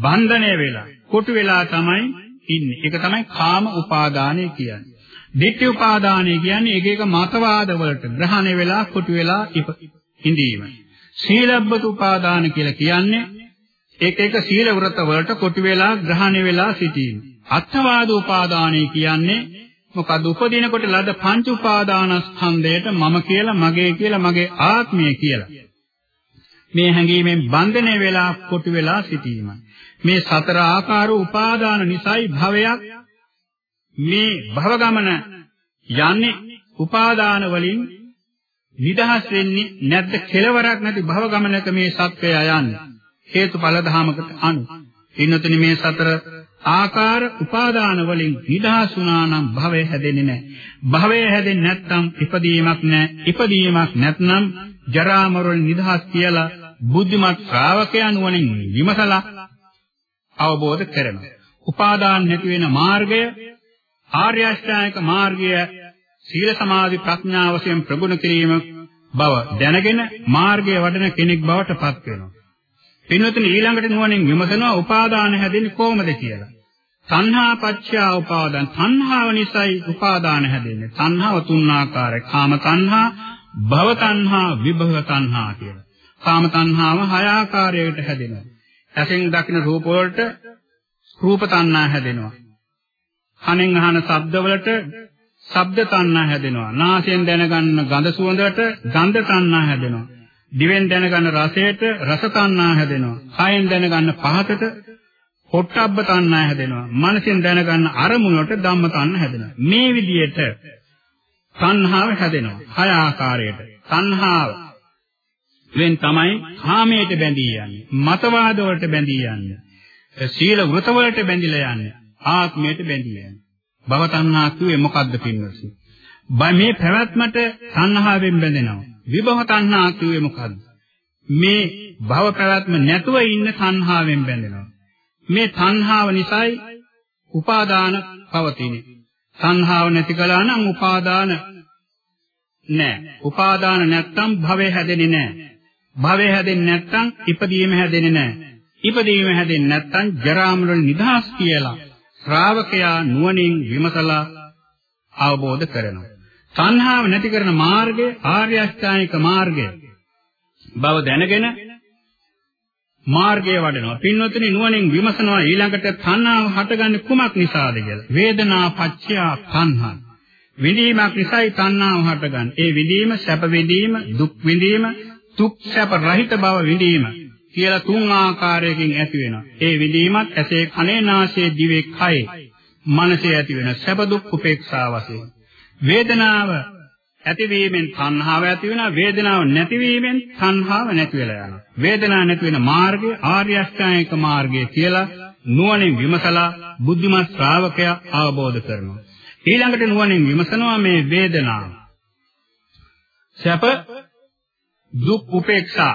බන්ධනය වෙලා, කොටු වෙලා තමයි ඉන්නේ. ඒක තමයි කාම උපාදානය කියන්නේ. ditthi උපාදානය කියන්නේ එක එක මතවාද වලට ග්‍රහණය වෙලා, කොටු වෙලා ඉඳීම. සීලබ්බත උපාදාන කියලා කියන්නේ එක එක සීල වෘත වලට කොටු වෙලා, ග්‍රහණය වෙලා සිටීම. අත්වාද උපාදානය කියන්නේ. මොකද උපදිනකොට ලද පංච උපාදානස්කන්ධයට මම කියලා මගේ කියලා මගේ ආත්මය කියලා. මේ හැඟීමෙන් බන්ධනය වෙලා කොටු වෙලා සිටීම මේ සතර ආකාර උපාදාන නිසයි භවයක් මේ භව ගමන යන්නේ. උපාදාන වලින් නිදහස් වෙන්නේ නැද්ද? කෙලවරක් නැති භව ගමනක මේ සත්‍යය යන්නේ. හේතුඵල ධාමකට අනු ඉන්නතුනි මේ සතර ආකාර උපාදාන වලින් නිදහස් වුණා නම් භවය හැදෙන්නේ නැහැ. භවය හැදෙන්නේ නැත්නම් ඉපදීමක් නැහැ. ඉපදීමක් නැත්නම් ජරා මරණ නිදහස් කියලා බුද්ධිමත් ශ්‍රාවකයන් වලින් විමසලා අවබෝධ කරනවා. උපාදාන නැති වෙන මාර්ගය ආර්ය අෂ්ටාංගික මාර්ගය සීල සමාධි ප්‍රඥා වශයෙන් ප්‍රගුණ කිරීම බව දැනගෙන මාර්ගය වඩන කෙනෙක් බවට පත් වෙනවා. පින්වතුනි ඊළඟට නුවණින් විමසනවා උපාදාන හැදෙන්නේ කොහොමද කියලා. තණ්හා පත්‍ය උපාදාන තණ්හාව නිසායි උපාදාන හැදෙන්නේ. තණ්හාව තුන් ආකාරයි. කාම තණ්හා, භව තණ්හා, විභව තණ්හා කියලා. කාම තණ්හාව හය ආකාරයකට හැදෙනවා. ඇසෙන් දකින රූප වලට රූප තණ්හා හැදෙනවා. කනෙන් අහන ශබ්ද වලට ශබ්ද තණ්හා හැදෙනවා. නාසයෙන් දැනගන්න ගඳ සුවඳට ගන්ධ තණ්හා හැදෙනවා. දිවෙන් දැනගන්න රසයට රස තණ්හා හැදෙනවා. කයෙන් දැනගන්න පහතට පොට්ටබ්බ තණ්හා හැදෙනවා. මනසෙන් දැනගන්න අරමුණට ධම්ම තණ්හා හැදෙනවා. මේ විදිහට තණ්හාව හැදෙනවා. හය ආකාරයට. තණ්හාව වෙන් තමයි කාමයට බැඳී යන්නේ. මතවාද වලට බැඳී යන්නේ. සීල වෘත වලට බැඳිලා යන්නේ. ආත්මයට බැඳී යන්නේ. භව තණ්හා කිව්වේ මොකද්ද පින්වත්නි? මේ පැවැත්මට තණ්හාවෙන් බැඳෙනවා. විභව තණ්හා කිව්වේ මොකද්ද? මේ භව පැවැත්ම නැතුව ඉන්න තණ්හාවෙන් බැඳෙනවා. මේ තණ්හාව නිසායි උපාදාන පවතිනේ. තණ්හාව නැති කළා නම් උපාදාන නැහැ. උපාදාන නැත්තම් භවය හැදෙන්නේ නැහැ. භවය හැදෙන්නේ නැත්තම් ඉපදීම හැදෙන්නේ නැහැ. ඉපදීම හැදෙන්නේ නැත්තම් ජරා මරණ නිදහස් කියලා ශ්‍රාවකයා නුවණින් විමසලා අවබෝධ කරනවා. තණ්හාව නැති කරන මාර්ගය ආර්ය අෂ්ටාංගික මාර්ගය. බව දැනගෙන මාර්ගය වඩනවා. පින්වත්නි නුවණින් විමසනවා ඊළඟට තණ්හාව හටගන්නේ කුමක් නිසාද කියලා. වේදනා පත්‍ය තණ්හා. විඳීමක් නිසායි තණ්හාව හටගන්නේ. ඒ විඳීම සැප විඳීම, දුක් විඳීම, දුක් සැප රහිත බව විඳීම කියලා තුන් ආකාරයකින් ඇති වෙනවා. ඒ විඳීමත් ඇසේ කනේ නාසයේ දිවේ කයේ මනසේ ඇති වෙන සැප දුක් උපේක්ෂා වශයෙන්. වේදනාව ඇතිවීමෙන් තණ්හාව ඇති වෙනවා වේදනාව නැතිවීමෙන් තණ්හාව නැති වෙලා යනවා. වේදනාව නැති වෙන මාර්ගය ආර්ය අෂ්ටාංගික මාර්ගය කියලා නුවණින් විමසලා බුද්ධිමත් ශ්‍රාවකයා අවබෝධ කරනවා. ඊළඟට නුවණින් විමසනවා මේ වේදනාව. සැප දුක් උපේක්ෂා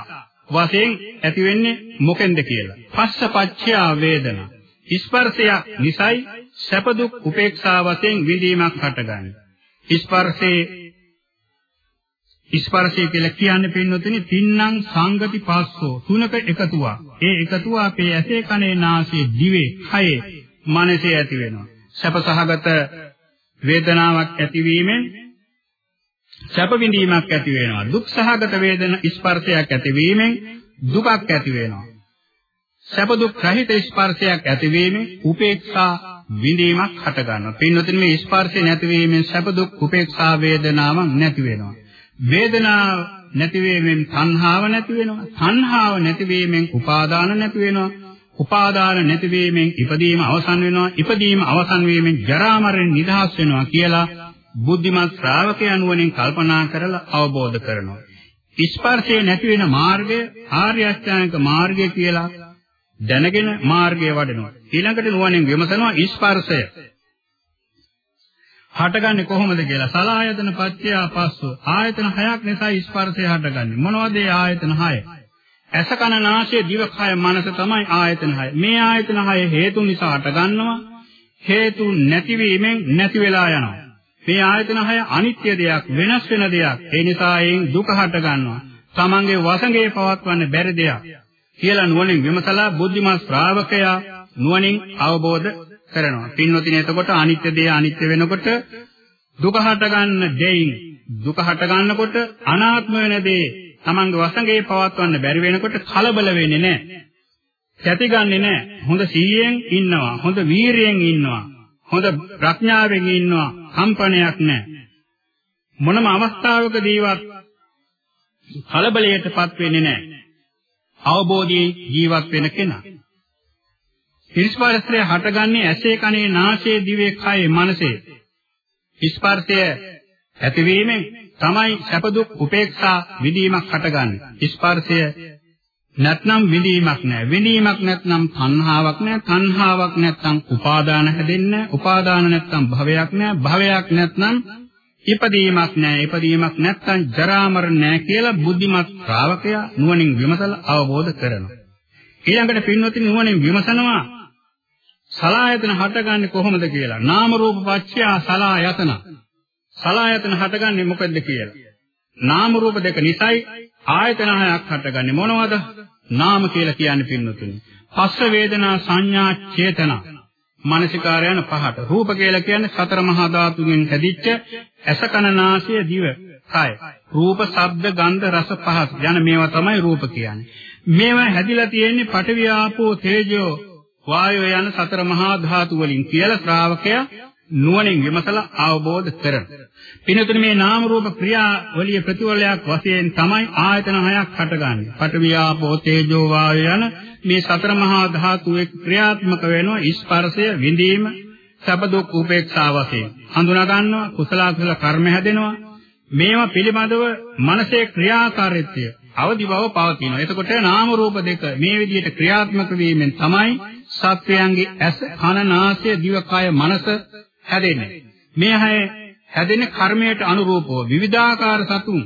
වශයෙන් ඇති වෙන්නේ මොකෙන්ද කියලා. පස්සපච්චය වේදනා. ස්පර්ශය නිසයි සැප දුක් උපේක්ෂා වශයෙන් විඳීමක් හටගන්නේ. ස්පර්ශේ ස්පර්ශය කියලා කියන්නේ පින්නොතනේ තින්නම් සංගති පස්සෝ තුනක එකතුවක්. ඒ එකතුව අපේ ඇසේ කනේ නාසයේ දිවේ කයේ මනසේ ඇති වෙනවා. සැපසහගත වේදනාවක් ඇතිවීමෙන් සැප විඳීමක් ඇති වෙනවා. දුක් සහගත වේදන ස්පර්ශයක් ඇතිවීමෙන් දුකක් ඇති වෙනවා. සැප දුක් රහිත ස්පර්ශයක් ඇතිවීමෙන් උපේක්ෂා විඳීමක් හට ගන්නවා. පින්නොතින් මේ ස්පර්ශය නැතිවීමෙන් සැප දුක් උපේක්ෂා වේදනාවක් නැති වෙනවා. වේදනාව නැතිවීමෙන් තණ්හාව නැති වෙනවා. තණ්හාව නැතිවීමෙන් උපාදාන නැති වෙනවා. උපාදාන නැතිවීමෙන් ඉපදීම අවසන් වෙනවා. ඉපදීම අවසන් වීමෙන් ජරා මරණ නිදහස් වෙනවා කියලා බුද්ධිමත් ශ්‍රාවකයන් වලින් කල්පනා කරලා අවබෝධ කරනවා. ස්පර්ශය නැති වෙන මාර්ගය ආර්ය අෂ්ටාංගික මාර්ගය කියලා දැනගෙන මාර්ගය වඩනවා. ඊළඟට නුවණින් විමසනවා ස්පර්ශය. හටගන්නේ කොහොමද කියලා. සලායතන පත්‍ය පස්සෝ. ආයතන හයක් නිසා ස්පර්ශය හටගන්නේ. මොනවද ඒ ආයතන හය? ඇස කන නාසය දිව කය මනස තමයි ආයතන හය. මේ ආයතන හය හේතු නිසා හටගන්නවා. හේතු නැතිවීමෙන් නැති වෙලා යනවා. මේ ආයතන හය අනිත්‍ය දෙයක්, වෙනස් වෙන දෙයක්. ඒ නිසා එයින් දුක හට ගන්නවා. තමන්ගේ වසඟේ පවත්වන්න බැරි දෙයක්. කියලා නුවණින් විමසලා බුද්ධිමත් ශ්‍රාවකයා නුවණින් අවබෝධ කරනවා. පින්වතින එතකොට අනිත්‍ය දේ අනිත්‍ය වෙනකොට දුක හට ගන්න දෙයින් දුක හට ගන්නකොට අනාත්ම වෙන දේ තමන්ගේ වසඟේ පවත්වන්න බැරි වෙනකොට කලබල වෙන්නේ නැහැ. කැතිගන්නේ නැහැ. හොඳ සීයෙන් ඉන්නවා. හොඳ වීරියෙන් ඉන්නවා. හොඳ ප්‍රඥාවෙන් ඉන්නවා. කම්පනයක් නැහැ. මොනම අවස්ථාවකදීවත් කලබලයටපත් වෙන්නේ නැහැ. අවබෝධයෙන් ජීවත් වෙන කෙනා. ස්පර්ශය හටගන්නේ ඇසේ කනේ නාසයේ දිවේ කයේ මනසේ. ස්පර්ශය ඇතිවීමෙන් තමයි සැප දුක් උපේක්ෂා විදීමක් හටගන්නේ. ස්පර්ශය නැත්නම් විදීමක් නැහැ. විදීමක් නැත්නම් තණ්හාවක් නැහැ. තණ්හාවක් නැත්නම් උපාදාන හැදෙන්නේ උපාදාන නැත්නම් භවයක් නැහැ. භවයක් නැත්නම් ඉපදීමක් නැහැ. ඉපදීමක් නැත්නම් ජරා මරණ නැහැ කියලා බුද්ධිමත් ශ්‍රාවකයා නුවණින් විමසලා අවබෝධ කරනවා. ඊළඟට පින්වත්නි නුවණින් විමසනවා සලායතන හටගන්නේ කොහොමද කියලා. නාම රූප පත්‍ය සලායතන. සලායතන හටගන්නේ මොකද්ද කියලා. නාම රූප දෙක නිසයි ආයතන හයක් හටගන්නේ මොනවද? නාම කියලා කියන්නේ පින්නතුනි. පස්ස වේදනා සංඥා චේතනා මානසිකාරයන පහට. රූප කියලා කියන්නේ සතර මහා ධාතුන්ගෙන් හැදිච්ච ඇස කන නාසය දිව කය. රූප, ශබ්ද, ගන්ධ, රස, පහස යන මේවා තමයි රූප කියන්නේ. මේවා හැදිලා තියෙන්නේ පඨවි ආපෝ තේජෝ වායෝ යන සතර මහා ධාතු වලින් කියලා ශ්‍රාවකයා නුවණින් විමසලා අවබෝධ කරන. පින්තුනේ මේ නාම රූප ක්‍රියාවලිය ප්‍රතිවලයක් වශයෙන් තමයි ආයතන හයක් හටගන්නේ. පඨවි ආපෝ තේජෝ වායෝ යන මේ සතර මහා ධාතු එක් ක්‍රියාත්මක වෙනවා ස්පර්ශය විඳීම සබ දුක් උපේක්ෂා වශයෙන්. හඳුනා ගන්නවා කුසල අකුසල කර්ම හැදෙනවා. මේවා පිළිබඳව මනසේ ක්‍රියාකාරීත්වය අවදි බව පවතිනවා. එතකොට නාම රූප දෙක මේ විදිහට ක්‍රියාත්මක වීමෙන් තමයි සත්වයන්ගේ ඇස, කන, නාසය, දිව, කය, මනස හැදෙන්නේ. මේ හැය හැදෙන කර්මයට අනුරූපව විවිධාකාර සතුන්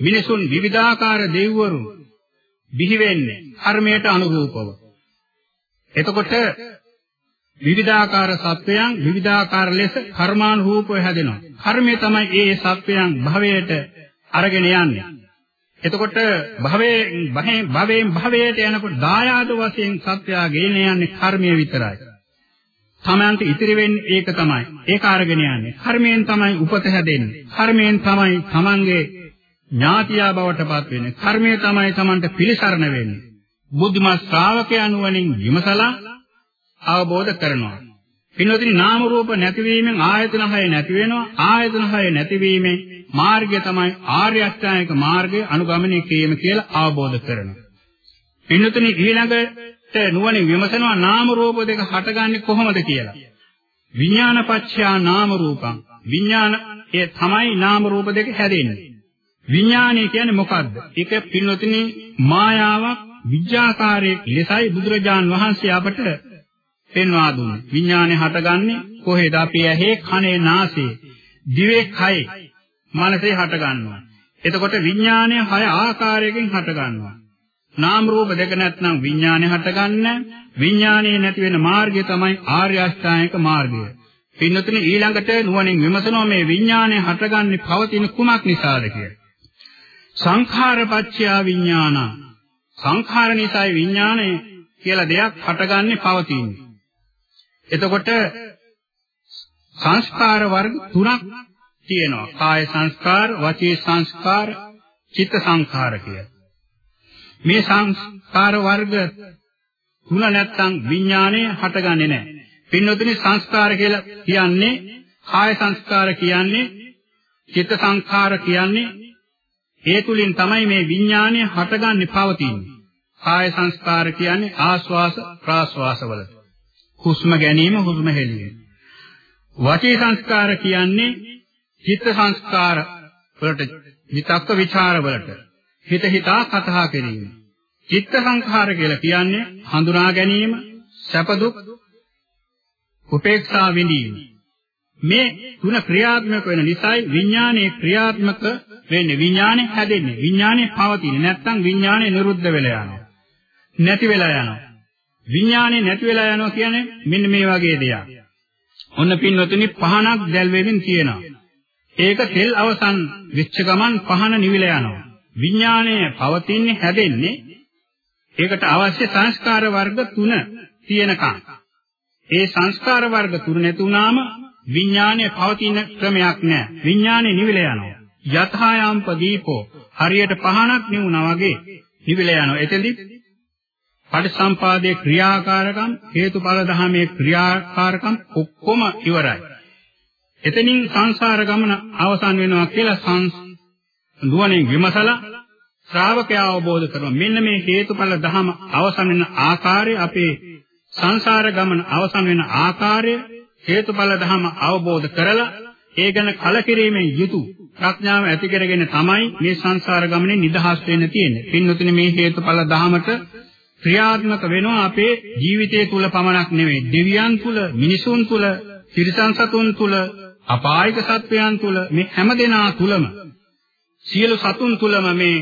මිනිසුන් විවිධාකාර දෙවිවරු බිහි වෙන්නේ කර්මයට අනුරූපව. එතකොට විවිධාකාර සත්වයන් විවිධාකාර ලෙස කර්මානුරූපව හැදෙනවා. කර්මය තමයි ඒ සත්වයන් භවයට අරගෙන යන්නේ. එතකොට භවයේ භවයෙන් භවයට යනකොට දායාද වශයෙන් සත්‍යය ගෙන යන්නේ කර්මය විතරයි. තමන්ට ඉතිරි වෙන්නේ ඒක තමයි. ඒක අරගෙන යන්නේ. කර්මයෙන් තමයි උපත හැදෙන්නේ. කර්මයෙන් තමයි තමන්ගේ ඥාතියා බවට පත් වෙන්නේ. කර්මය තමයි තමන්ට පිළිසරණ වෙන්නේ. බුද්ධිමත් ශ්‍රාවකයන් වලින් විමසලා අවබෝධ කරනවා. පින්වතුනි නාම රූප නැතිවීමෙන් ආයතන හය නැති වෙනවා. ආයතන හය නැතිවීමෙන් මාර්ගය තමයි ආර්ය අෂ්ටාංගික මාර්ගය අනුගමනය කිරීම කියලා අවබෝධ කරනවා. පින්වතුනි ඊළඟට නුවණින් විමසනවා නාම රූප දෙක හටගන්නේ කොහොමද කියලා. විඥානපච්චයා නාම රූපං. විඥාන ඒ තමයි නාම රූප දෙක හැදෙන්නේ. විඥානය කියන්නේ මොකද්ද? ඒක පින්වතුනි මායාවක් විඥාකාරයේ ලෙසයි බුදුරජාන් වහන්සේ අපට පෙන්වා දුන්නේ. විඥානේ හටගන්නේ කොහෙද? අපි ඇහි, කනේ, නාසයේ, දිවේ, කයේ, මනසේ හටගන්නවා. එතකොට විඥානය හය ආකාරයකින් හටගන්නවා. නාම රූප දෙක නැත්නම් විඥානය හටගන්නේ විඥානයේ නැති වෙන මාර්ගය තමයි ආර්ය අෂ්ටාංගික මාර්ගය. පින්නතුනි ඊළඟට නුවණින් විමසනවා මේ විඥානය හටගන්නේ පවතින කුමක් නිසාද කියලා. සංඛාරපච්චයා විඥාන සංඛාර නිසායි විඥානය කියලා දෙයක් හටගන්නේ පවතින්නේ. එතකොට සංස්කාර වර්ග තුනක් තියෙනවා. කාය සංස්කාර, වචී සංස්කාර, චිත්ත සංස්කාර කියලා. මේ සංස්කාර වර්ග තුන නැත්තම් විඥාණය හටගන්නේ නැහැ. පින්නොතුනි සංස්කාර කියලා කියන්නේ කාය සංස්කාර කියන්නේ චිත්ත සංස්කාර කියන්නේ ඒ තුලින් තමයි මේ විඥාණය හටගන්නේ පවතින්නේ. කාය සංස්කාර කියන්නේ ආස්වාස ප්‍රාස්වාසවලට. හුස්ම ගැනීම හුස්ම හෙළීම. වාචී සංස්කාර කියන්නේ චිත්ත සංස්කාර වලට විතක්ක ਵਿਚාර වලට හිත හිතා කතා කිරීම. චිත්ත සංඛාර කියලා කියන්නේ හඳුනා ගැනීම, සැප දුක්, උපේක්ෂා විඳීම. මේ තුන ක්‍රියාත්මක වෙන නිසායි විඥානයේ ක්‍රියාත්මක වෙන්නේ. විඥානේ හැදෙන්නේ. විඥානේ පවතින්නේ. නැත්නම් විඥානේ නිරුද්ධ වෙලා යනවා. නැති වෙලා යනවා. විඥානේ නැති වෙලා යනවා කියන්නේ මෙන්න මේ වගේ දෙයක්. ඔන්න පින්වතුනි පහනක් දැල් වෙමින් තියෙනවා. ඒක තෙල් අවසන් වෙච්ච ගමන් පහන නිවිලා යනවා. විඥාණය පවතින්නේ හැදෙන්නේ ඒකට අවශ්‍ය සංස්කාර වර්ග තුන තියෙනකම්. ඒ සංස්කාර වර්ග තුන නැතුණාම විඥාණය පවතින ක්‍රමයක් නැහැ. විඥාණය නිවිලා යනවා. යථායම්ප දීපෝ හරියට පහනක් නිවුණා වගේ නිවිලා යනවා. එතෙන්දි පටිසම්පාදයේ ක්‍රියාකාරකම් හේතුඵල ධමයේ ක්‍රියාකාරකම් ඔක්කොම ඉවරයි. එතනින් සංසාර ගමන අවසන් වෙනවා කියලා සං නුවණින් විමසලා ශ්‍රාවකයා අවබෝධ කරනවා. මෙන්න මේ හේතුඵල ධම අවසන් වෙන ආකාරය අපේ සංසාර ගමන අවසන් වෙන ආකාරය හේතුඵල ධම අවබෝධ කරලා ඒ ගැන කලකිරීමෙන් යුතු ප්‍රඥාව ඇති කරගෙන තමයි මේ සංසාර ගමනේ නිදහස් වෙන්න තියෙන්නේ. පින්වතුනි මේ හේතුඵල ධමයට ක්‍රියාත්මක වෙනවා අපේ ජීවිතය තුල පමණක් නෙවෙයි දෙවියන් තුල මිනිසුන් තුල තිරිසන් සතුන් තුල අපායික සත්වයන් තුල මේ හැම දෙනා තුලම සියලු සතුන් තුලම මේ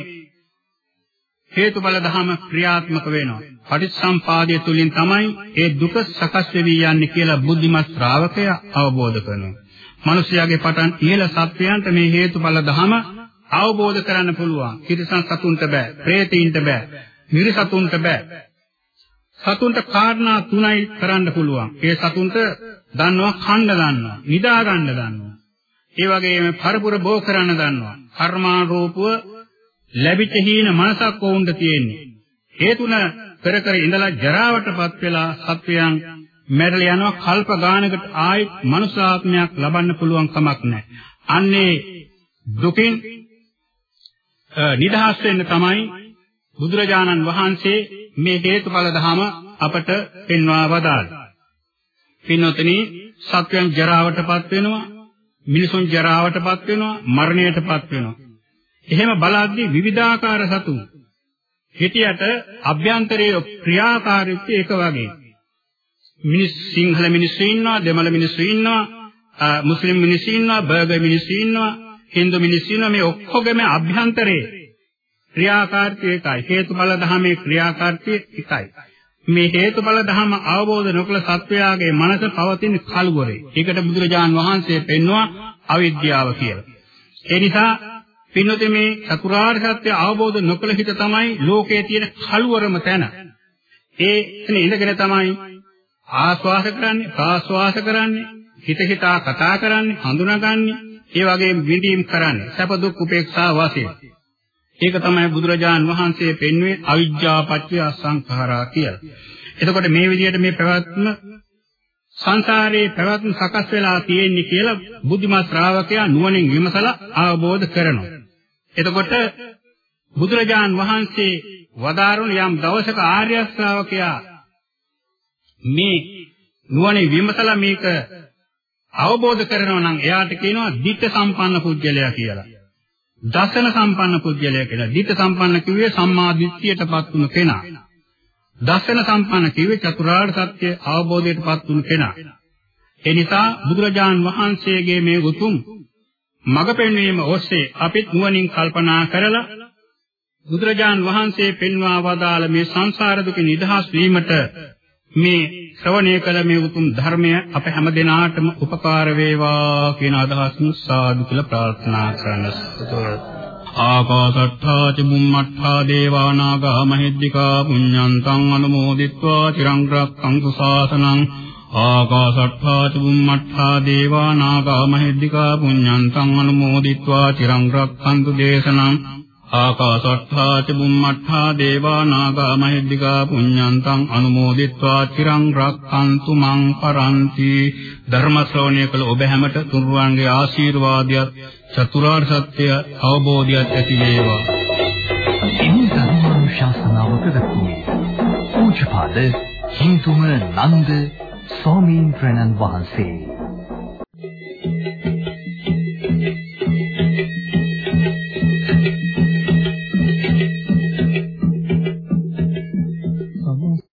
හේතුඵල ධම ක්‍රියාත්මක වෙනවා. පටිච්චසම්පාදයේ තුලින් තමයි ඒ දුක සකස් වෙවි යන්නේ කියලා බුද්ධිමත් ශ්‍රාවකයා අවබෝධ කරනවා. මිනිස්යාගේ පටන් ඉහළ සත්‍යයන්ට මේ හේතුඵල ධම අවබෝධ කරන්න පුළුවන්. කිරිසන් සතුන්ට බෑ, പ്രേතීන්ට බෑ, නිර්සතුන්ට බෑ. සතුන්ට කාරණා තුනයි කරන්න පුළුවන්. ඒ සතුන්ට දන්නවා කණ්ඩ දන්නවා, නිදා ගන්න දන්නවා. ඒ වගේම පරපුර බෝ කරන්න දන්නවා. කර්මාරූපව ලැබිච්ච හීන මනසක් වුන්ද තියෙන්නේ. ඒ තුන පෙර කර ඉඳලා ජරාවටපත් වෙලා සත්වයන් මැරලා යනවා කල්ප ගානකට ආයෙත් මනුෂ්‍යාත්මයක් ලබන්න පුළුවන් කමක් නැහැ. අන්නේ දුකින් නිදහස් වෙන්න තමයි බුදුරජාණන් වහන්සේ මේ හේතුඵල ධම අපට පෙන්වා වදාළා. පින්නොතනි සත්වයන් ජරාවටපත් වෙනවා, මිනිසුන් ජරාවටපත් වෙනවා, මරණයටපත් වෙනවා. එහෙම බලද්දී විවිධාකාර සතුන් හිටියට අභ්‍යන්තරයේ ක්‍රියාකාරීත්වය එක වගේ. මිනිස් සිංහල මිනිස්සු ඉන්නවා, දෙමළ මිනිස්සු ඉන්නවා, මුස්ලිම් මිනිස්සු ඉන්නවා, බර්ගර් මිනිස්සු ඉන්නවා, හින්දු මිනිස්සු ඉන්නවා මේ ඔක්කොගේම අභ්‍යන්තරයේ ක්‍රියාකාරීත්වය එකයි. හේතුඵල ධර්මයේ ක්‍රියාකාරීත්වය එකයි. මේ හේතුඵල ධර්ම අවබෝධ නොකළ සත්වයාගේ මනස පවතින කලවරේ. ඒකට බුදුරජාන් වහන්සේ පෙන්වුවා අවිද්‍යාව කියලා. ඒ නිසා පින්නොතේ මේ චතුරාර්ය සත්‍ය අවබෝධ නොකළ හිත තමයි ලෝකයේ තියෙන කලවරම තැන. ඒ එතන ඉඳගෙන තමයි ආස්වාස කරන්නේ, ප්‍රාස්වාස කරන්නේ, හිත හිතා කතා කරන්නේ, හඳුනාගන්නේ, ඒ වගේම විඳීම් කරන්නේ. සැප දුක් උපේක්ෂා වශයෙන්. ඒක තමයි බුදුරජාන් වහන්සේ පෙන්වුවේ අවිජ්ජා පත්‍ය සංඛාරා කියලා. එතකොට මේ විදිහට මේ පැවැත්ම සංසාරේ පැවැත්ම සකස් වෙලා තියෙන්නේ කියලා බුද්ධිමත් ශ්‍රාවකයා නුවණින් විමසලා අවබෝධ කරනවා. එතකොට බුදුරජාන් වහන්සේ වදාරුණ යම් දවසක ආර්ය ශ්‍රාවකයා මේ නුවණින් විමසලා මේක අවබෝධ කරනවා නම් එයාට කියනවා ධිට්ඨ සම්පන්න පුජ්‍යලයා කියලා. දසන සම්පන්න පුජ්‍යලයා කියලා. ධිට්ඨ සම්පන්න කිව්වේ සම්මා දිට්ඨියටපත් වුණු කෙනා. දසන සම්පන්න කිව්වේ චතුරාර්ය සත්‍ය අවබෝධයටපත් වුණු කෙනා. ඒ නිසා බුදුරජාන් වහන්සේගේ මේ උතුම් මඟ පෙන්වීම ඔස්සේ අපිත් නුවණින් කල්පනා කරලා බුදුරජාන් වහන්සේ පෙන්වා වදාළ මේ සංසාර දුක නිදහස් වීමට මේ ශ්‍රවණය කළ මේ උතුම් ධර්මය අප හැම දිනාටම උපකාර වේවා කියන අදහසින් සාදු කියලා ප්‍රාර්ථනා කරනවා. ආකාසට්ඨා චුම්මට්ඨා දේවා නාග මහිද්దికා පුඤ්ඤන්තං අනුමෝදිත්වා චිරං රැක්කං සාසනං ආකාසට්ඨා චුම්මට්ඨා දේවා නාග මහිද්దికා පුඤ්ඤන්තං අනුමෝදිත්වා චිරං රැක්කං දේශනං ආකාශට්ඨා ච බුම්මට්ඨා දේවා නාග මහිද්దికා පුඤ්ඤන්තං අනුමෝදිත්වා චිරං රක්ඛන්තු මං පරන්ති ධර්ම ශ්‍රවණය කළ ඔබ හැමට තුන්වන්ගේ ආශිර්වාදයක් චතුරාර්ය සත්‍ය අවබෝධයත් ඇති වේවා. ඉනි ධර්මානුශාසනාව ප්‍රදක්ුවේ පූජ්‍යපාද හිඳුම නන්ද ස්වාමීන් වහන්සේ